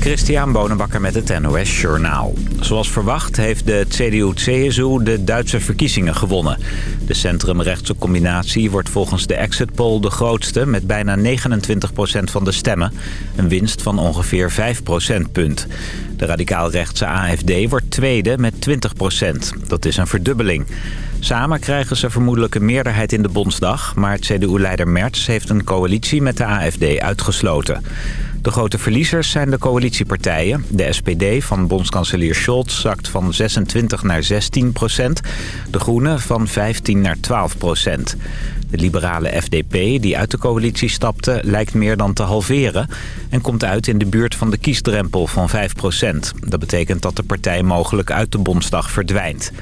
Christian Bonenbakker met het NOS Journaal. Zoals verwacht heeft de CDU-CSU de Duitse verkiezingen gewonnen. De centrumrechtse combinatie wordt volgens de exit poll de grootste... met bijna 29% van de stemmen. Een winst van ongeveer 5 procentpunt. De radicaal-rechtse AFD wordt tweede met 20% Dat is een verdubbeling. Samen krijgen ze vermoedelijk een meerderheid in de Bondsdag... maar CDU-leider Merz heeft een coalitie met de AFD uitgesloten. De grote verliezers zijn de coalitiepartijen. De SPD van bondskanselier Scholz zakt van 26 naar 16 procent. De Groenen van 15 naar 12 procent. De liberale FDP, die uit de coalitie stapte, lijkt meer dan te halveren... en komt uit in de buurt van de kiesdrempel van 5 procent. Dat betekent dat de partij mogelijk uit de Bondsdag verdwijnt.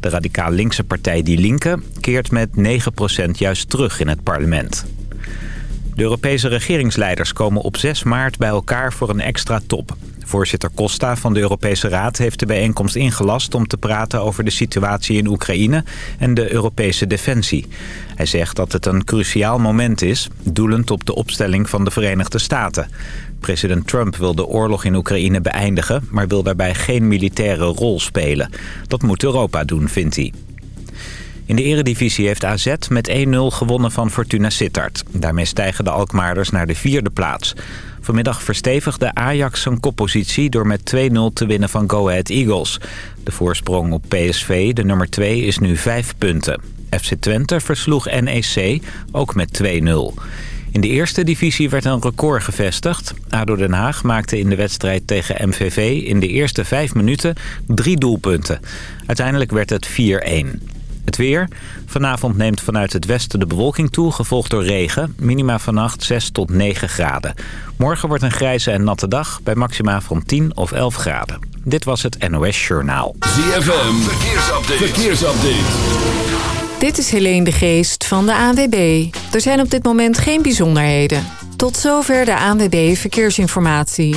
De radicaal linkse partij Die Linke keert met 9 procent juist terug in het parlement. De Europese regeringsleiders komen op 6 maart bij elkaar voor een extra top. Voorzitter Costa van de Europese Raad heeft de bijeenkomst ingelast... om te praten over de situatie in Oekraïne en de Europese defensie. Hij zegt dat het een cruciaal moment is... doelend op de opstelling van de Verenigde Staten. President Trump wil de oorlog in Oekraïne beëindigen... maar wil daarbij geen militaire rol spelen. Dat moet Europa doen, vindt hij. In de eredivisie heeft AZ met 1-0 gewonnen van Fortuna Sittard. Daarmee stijgen de Alkmaarders naar de vierde plaats. Vanmiddag verstevigde Ajax zijn koppositie door met 2-0 te winnen van Go Ahead Eagles. De voorsprong op PSV, de nummer 2, is nu 5 punten. FC Twente versloeg NEC, ook met 2-0. In de eerste divisie werd een record gevestigd. ADO Den Haag maakte in de wedstrijd tegen MVV in de eerste vijf minuten drie doelpunten. Uiteindelijk werd het 4-1. Het weer. Vanavond neemt vanuit het westen de bewolking toe, gevolgd door regen. Minima vannacht 6 tot 9 graden. Morgen wordt een grijze en natte dag bij maxima van 10 of 11 graden. Dit was het NOS Journaal. ZFM, verkeersupdate. verkeersupdate. Dit is Helene de Geest van de ANWB. Er zijn op dit moment geen bijzonderheden. Tot zover de ANWB Verkeersinformatie.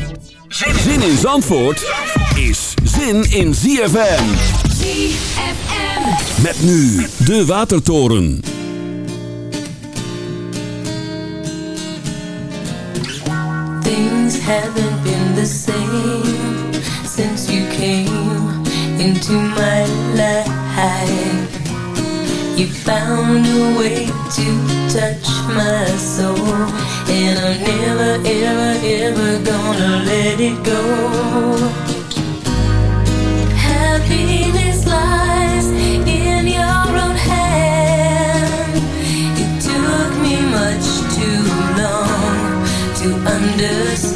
Zin in Zandvoort is zin in ZFM. ZFM. Met nu de Watertoren. Things haven't been the same since you came into my life. You found a way to touch my soul And I'm never, ever, ever gonna let it go. Happiness lies in your own hand. It took me much too long to understand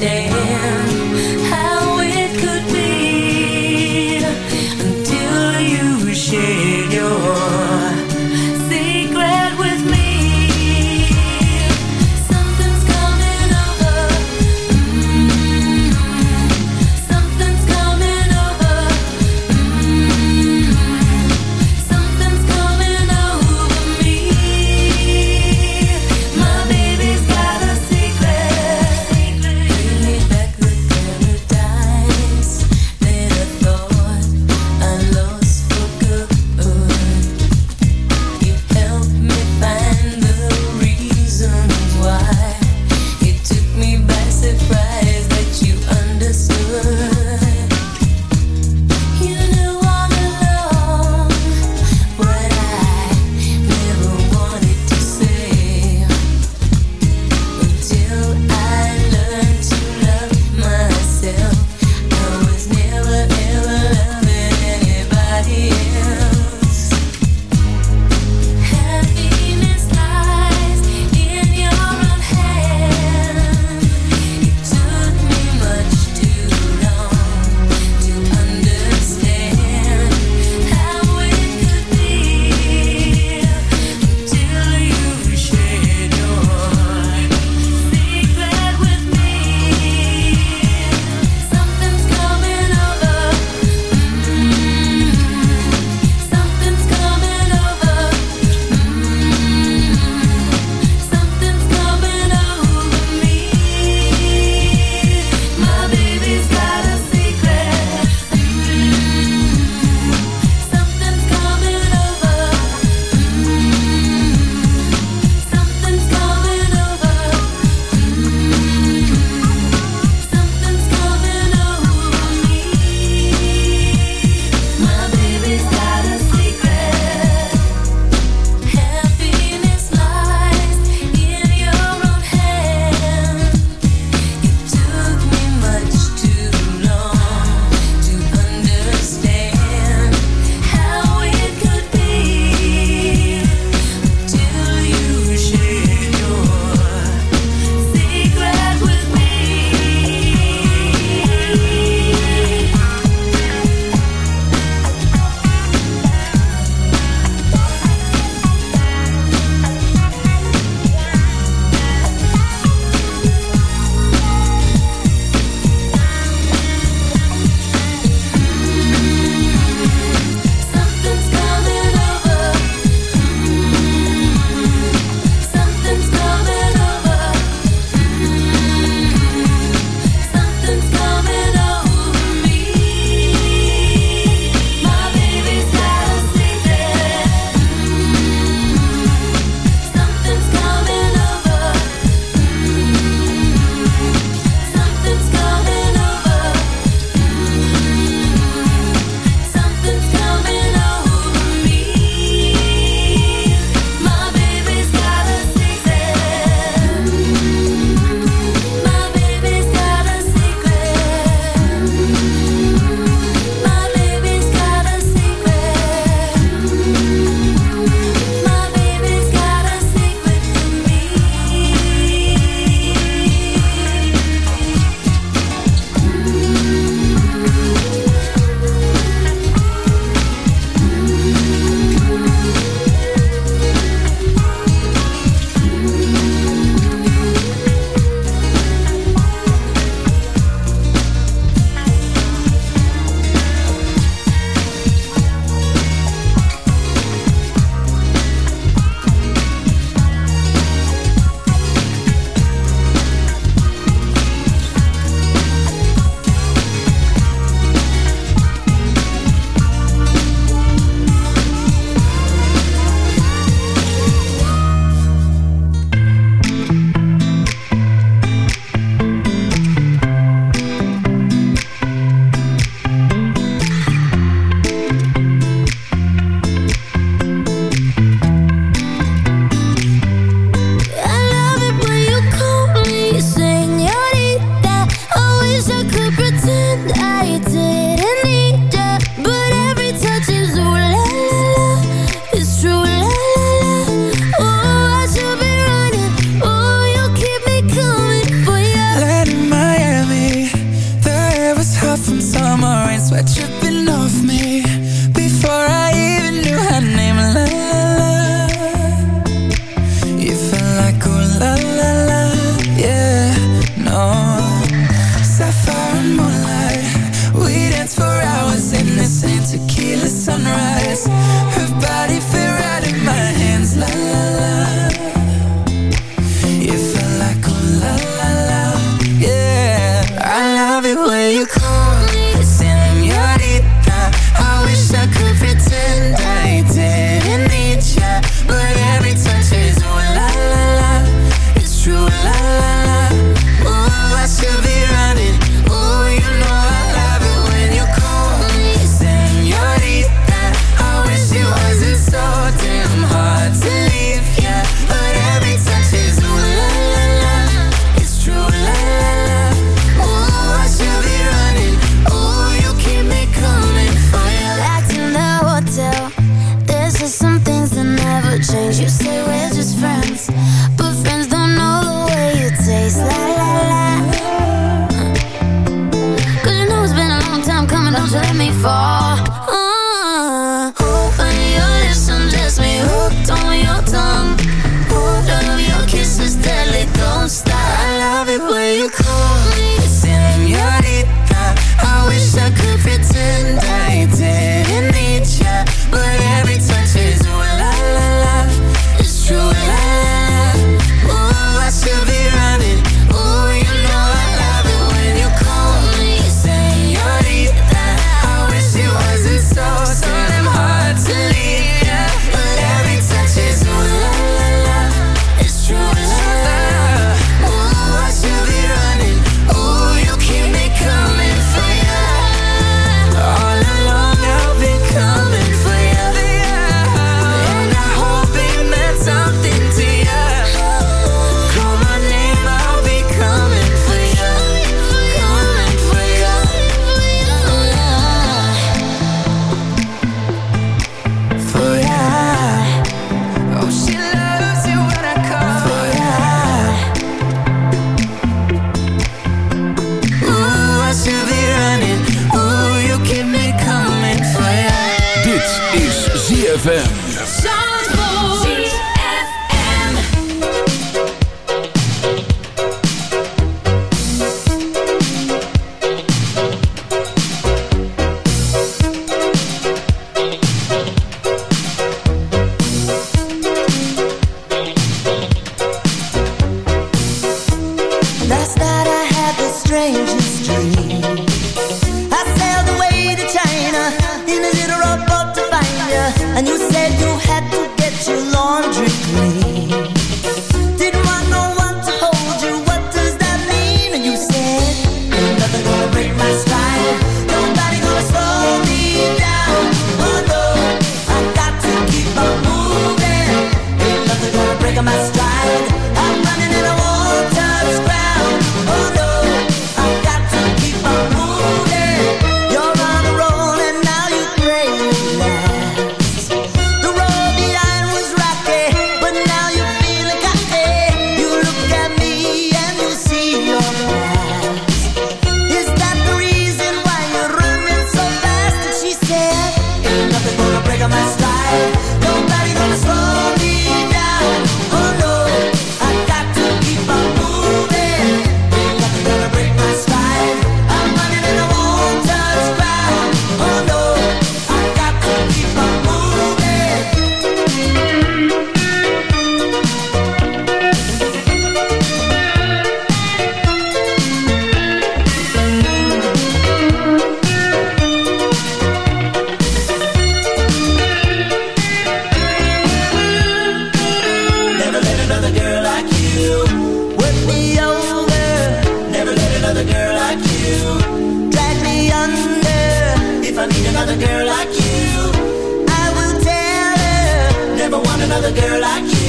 my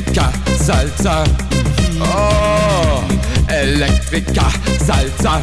Electrica, Salsa. Oh, Electrica, Salsa.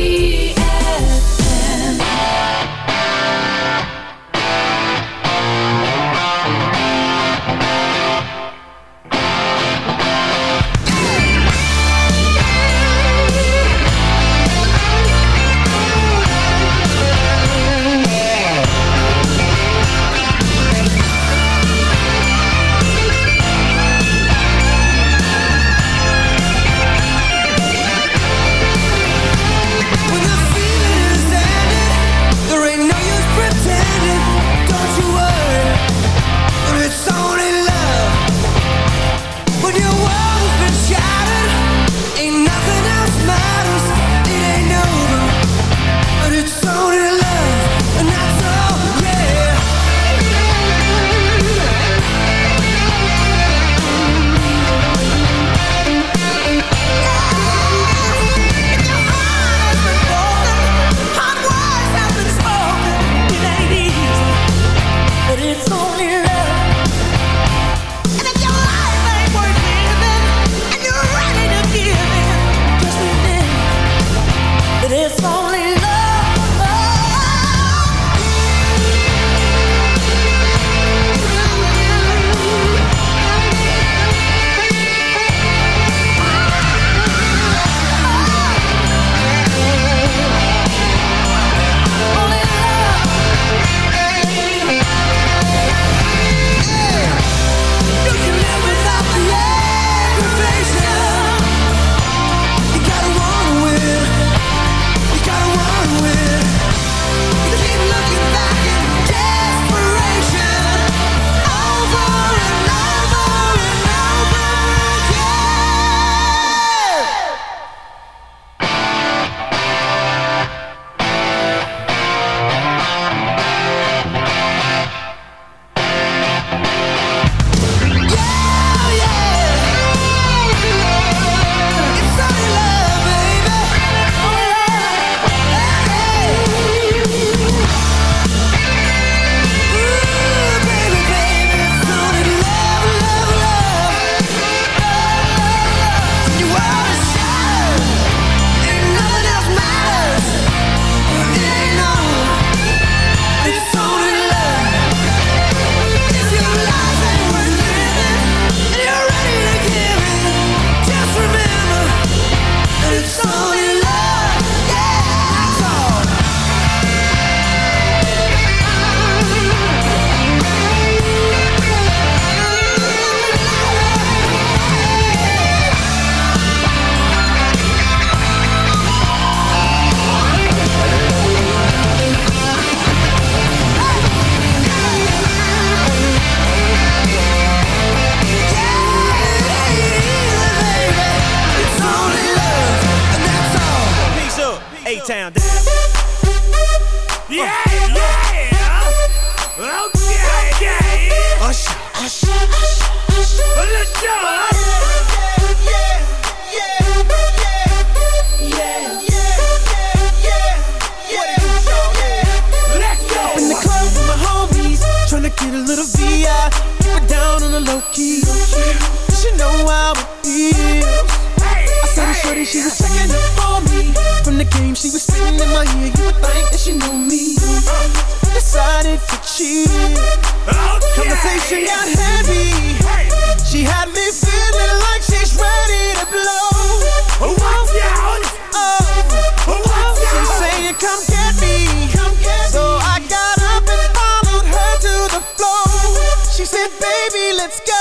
She said, baby, let's go.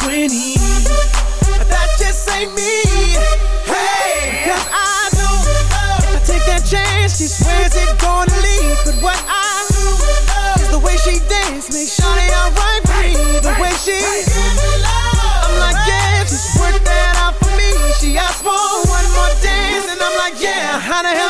20. That just ain't me. Hey, cause I know if I take that chance, she swears it gonna lead. But what I do is the way she dance makes sure they all right me. The way she, I'm like, yeah, just worked that out for me. She asked for one more dance, and I'm like, yeah, how the hell?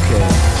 Podcast.